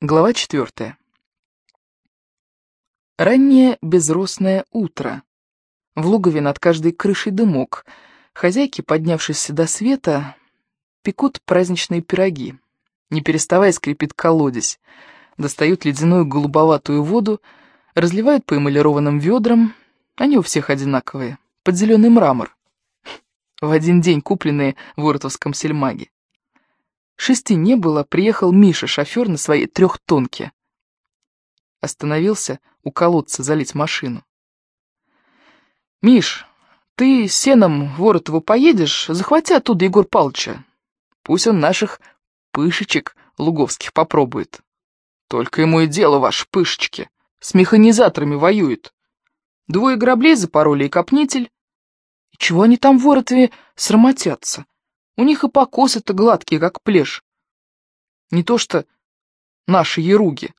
Глава четвертая. Раннее безросное утро. В лугове над каждой крышей дымок. Хозяйки, поднявшись до света, пекут праздничные пироги. Не переставая скрипит колодец. Достают ледяную голубоватую воду, разливают по эмалированным ведрам. Они у всех одинаковые, под зеленый мрамор. В один день купленные в Воротовском сельмаге. Шести не было, приехал Миша, шофер на своей трехтонке. Остановился у колодца залить машину. «Миш, ты сеном Воротову поедешь, захвати оттуда Егор Павловича. Пусть он наших пышечек луговских попробует. Только ему и дело, ваши пышечки, с механизаторами воюет. Двое граблей запороли и копнитель. И чего они там в Воротове срамотятся?» У них и покосы-то гладкие, как плешь. Не то что наши еруги.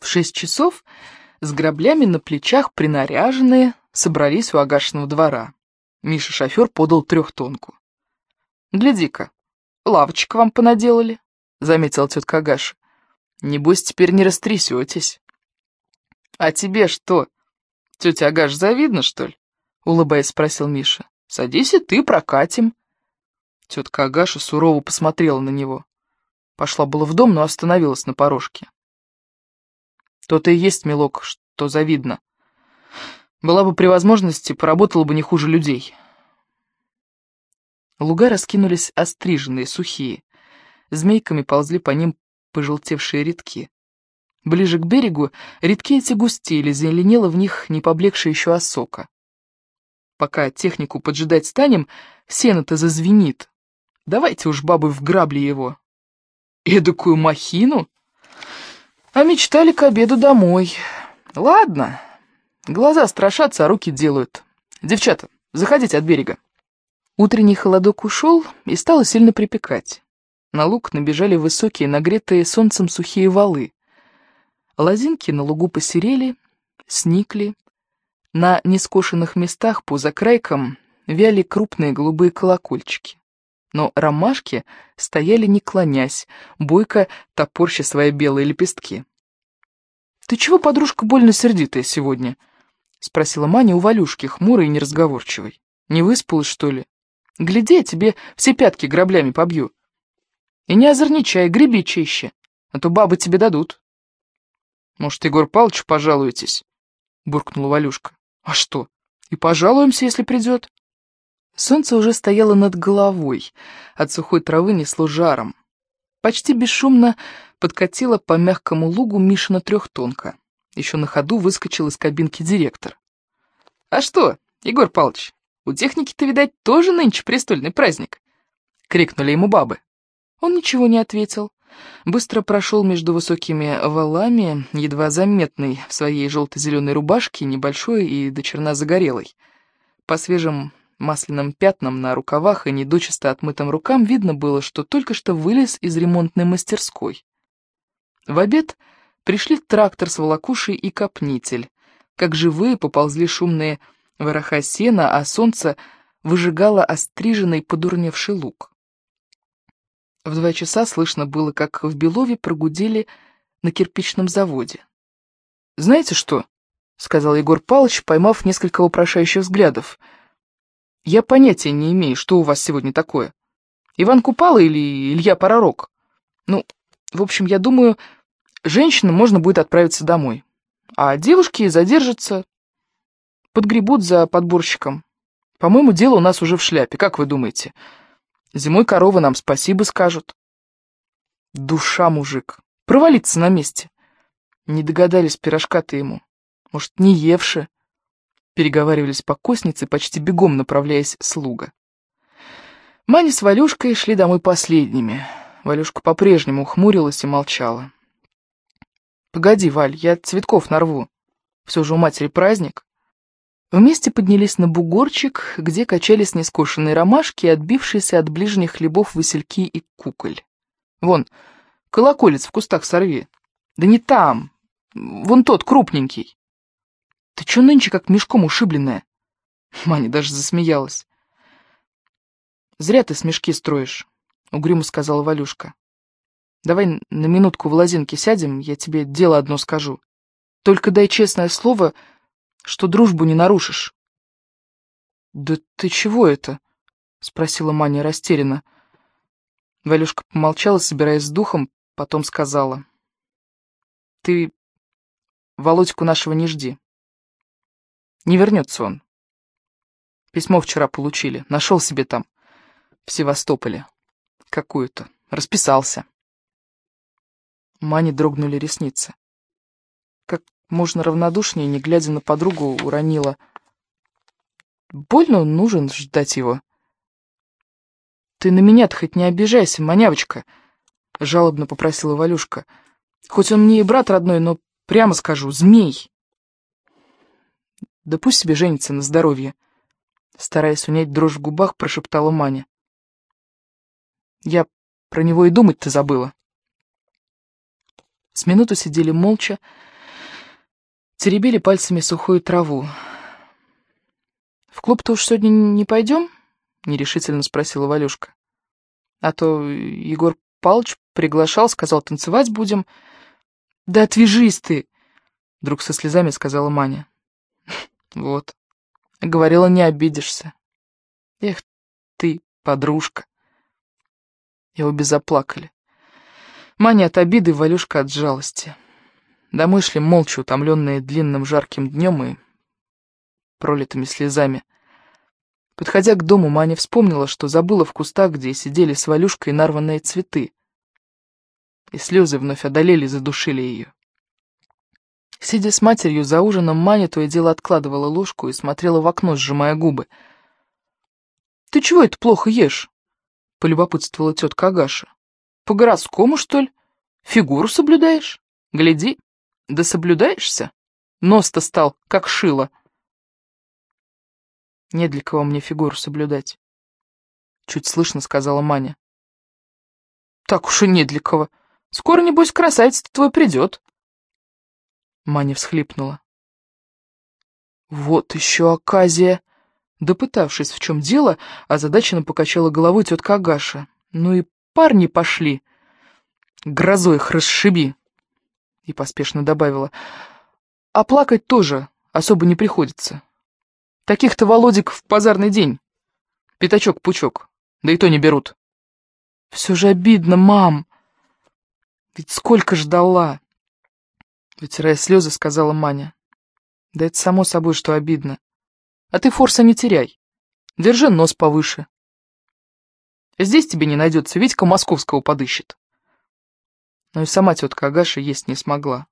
В шесть часов с граблями на плечах принаряженные собрались у агашного двора. Миша-шофер подал трехтонку. «Гляди-ка, лавочек вам понаделали», — заметила тетка Агаша. «Небось, теперь не растрясетесь». «А тебе что, тетя Агаш, завидно, что ли?» — улыбаясь, спросил Миша. «Садись и ты, прокатим». Тетка Агаша сурово посмотрела на него. Пошла было в дом, но остановилась на порожке. То-то и есть, милок, что завидно. Была бы при возможности, поработала бы не хуже людей. Луга раскинулись остриженные, сухие. Змейками ползли по ним пожелтевшие редки. Ближе к берегу редки эти густели, зеленела в них не поблекшая еще осока. Пока технику поджидать станем, сено-то зазвенит, Давайте уж, бабы, в грабли его. Эдакую махину? А мечтали к обеду домой. Ладно, глаза страшатся, а руки делают. Девчата, заходите от берега. Утренний холодок ушел, и стало сильно припекать. На луг набежали высокие, нагретые солнцем сухие валы. Лозинки на лугу посерели, сникли. На нескошенных местах по закрайкам вяли крупные голубые колокольчики но ромашки стояли не клонясь, бойко топорща свои белые лепестки. «Ты чего, подружка, больно сердитая сегодня?» — спросила Маня у Валюшки, хмурой и неразговорчивой. «Не выспалась, что ли? Гляди, я тебе все пятки граблями побью. И не озорничай, греби чище, а то бабы тебе дадут». «Может, Егор Павлович пожалуетесь?» — буркнула Валюшка. «А что, и пожалуемся, если придет?» Солнце уже стояло над головой, от сухой травы несло жаром. Почти бесшумно подкатила по мягкому лугу Мишина трехтонка. Еще на ходу выскочил из кабинки директор. «А что, Егор Павлович, у техники-то, видать, тоже нынче престольный праздник?» — крикнули ему бабы. Он ничего не ответил. Быстро прошел между высокими валами, едва заметный в своей желто-зеленой рубашке, небольшой и до черна загорелой. По свежим масляным пятнам на рукавах и недочисто отмытым рукам видно было, что только что вылез из ремонтной мастерской. В обед пришли трактор с волокушей и копнитель. Как живые поползли шумные вороха сена, а солнце выжигало остриженный подурневший лук. В два часа слышно было, как в Белове прогудели на кирпичном заводе. «Знаете что?» — сказал Егор Павлович, поймав несколько вопрошающих взглядов — я понятия не имею, что у вас сегодня такое. Иван Купала или Илья Паророк? Ну, в общем, я думаю, женщинам можно будет отправиться домой. А девушки задержатся, подгребут за подборщиком. По-моему, дело у нас уже в шляпе, как вы думаете? Зимой коровы нам спасибо скажут. Душа, мужик, провалиться на месте. Не догадались пирожка-то ему. Может, не евши переговаривались покосницы, почти бегом направляясь слуга. Маня с Валюшкой шли домой последними. Валюшка по-прежнему хмурилась и молчала. «Погоди, Валь, я цветков нарву. Все же у матери праздник». Вместе поднялись на бугорчик, где качались нескошенные ромашки и отбившиеся от ближних хлебов васильки и куколь. «Вон, колоколец в кустах сорви. Да не там, вон тот, крупненький». Ты чё нынче как мешком ушибленная?» Маня даже засмеялась. «Зря ты смешки строишь», — угрюмо сказала Валюшка. Давай на минутку в лозинке сядем, я тебе дело одно скажу. Только дай честное слово, что дружбу не нарушишь. «Да ты чего это?» — спросила Маня растерянно. Валюшка помолчала, собираясь с духом, потом сказала. «Ты Володьку нашего не жди. Не вернется он. Письмо вчера получили, нашел себе там, в Севастополе, какую-то, расписался». Мане дрогнули ресницы. Как можно равнодушнее, не глядя на подругу, уронила. Больно нужен ждать его. «Ты на меня-то хоть не обижайся, манявочка», — жалобно попросила Валюшка. «Хоть он мне и брат родной, но, прямо скажу, змей». «Да пусть себе женится на здоровье», — стараясь унять дрожь в губах, прошептала Маня. «Я про него и думать-то забыла». С минуту сидели молча, теребили пальцами сухую траву. «В клуб-то уж сегодня не пойдем?» — нерешительно спросила Валюшка. «А то Егор Палыч приглашал, сказал, танцевать будем». «Да отвяжись ты!» — вдруг со слезами сказала Маня. «Вот, говорила, не обидишься. Эх ты, подружка!» И обе заплакали. Маня от обиды, Валюшка от жалости. Домой шли молча, утомленные длинным жарким днем и пролитыми слезами. Подходя к дому, Маня вспомнила, что забыла в кустах, где сидели с Валюшкой нарванные цветы. И слезы вновь одолели и задушили ее. Сидя с матерью за ужином, Маня то и дело откладывала ложку и смотрела в окно, сжимая губы. «Ты чего это плохо ешь?» — полюбопытствовала тетка Агаша. По городскому, что ли? Фигуру соблюдаешь? Гляди, да соблюдаешься? Нос-то стал, как шило. Не для кого мне фигуру соблюдать. Чуть слышно сказала Маня. Так уж и не для кого. Скоро, небось, красавец твой придет. Маня всхлипнула. Вот еще оказия. Допытавшись, в чем дело, озадаченно покачала головой тетка Агаша. Ну и парни пошли. Грозой их расшиби. И поспешно добавила. А плакать тоже особо не приходится. Таких-то Володик в базарный день. Пятачок-пучок. Да и то не берут. Все же обидно, мам. Ведь сколько ждала. Вытирая слезы, сказала Маня. Да это само собой, что обидно. А ты форса не теряй. Держи нос повыше. Здесь тебе не найдется, Витька московского подыщет. Но и сама тетка Агаша есть не смогла.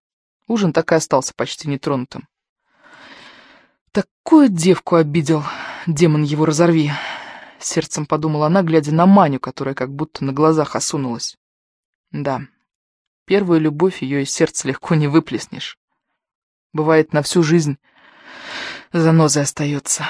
Ужин так и остался почти нетронутым. Такую девку обидел, демон его разорви. Сердцем подумала она, глядя на Маню, которая как будто на глазах осунулась. Да, первую любовь ее из сердца легко не выплеснешь. Бывает, на всю жизнь занозой остается.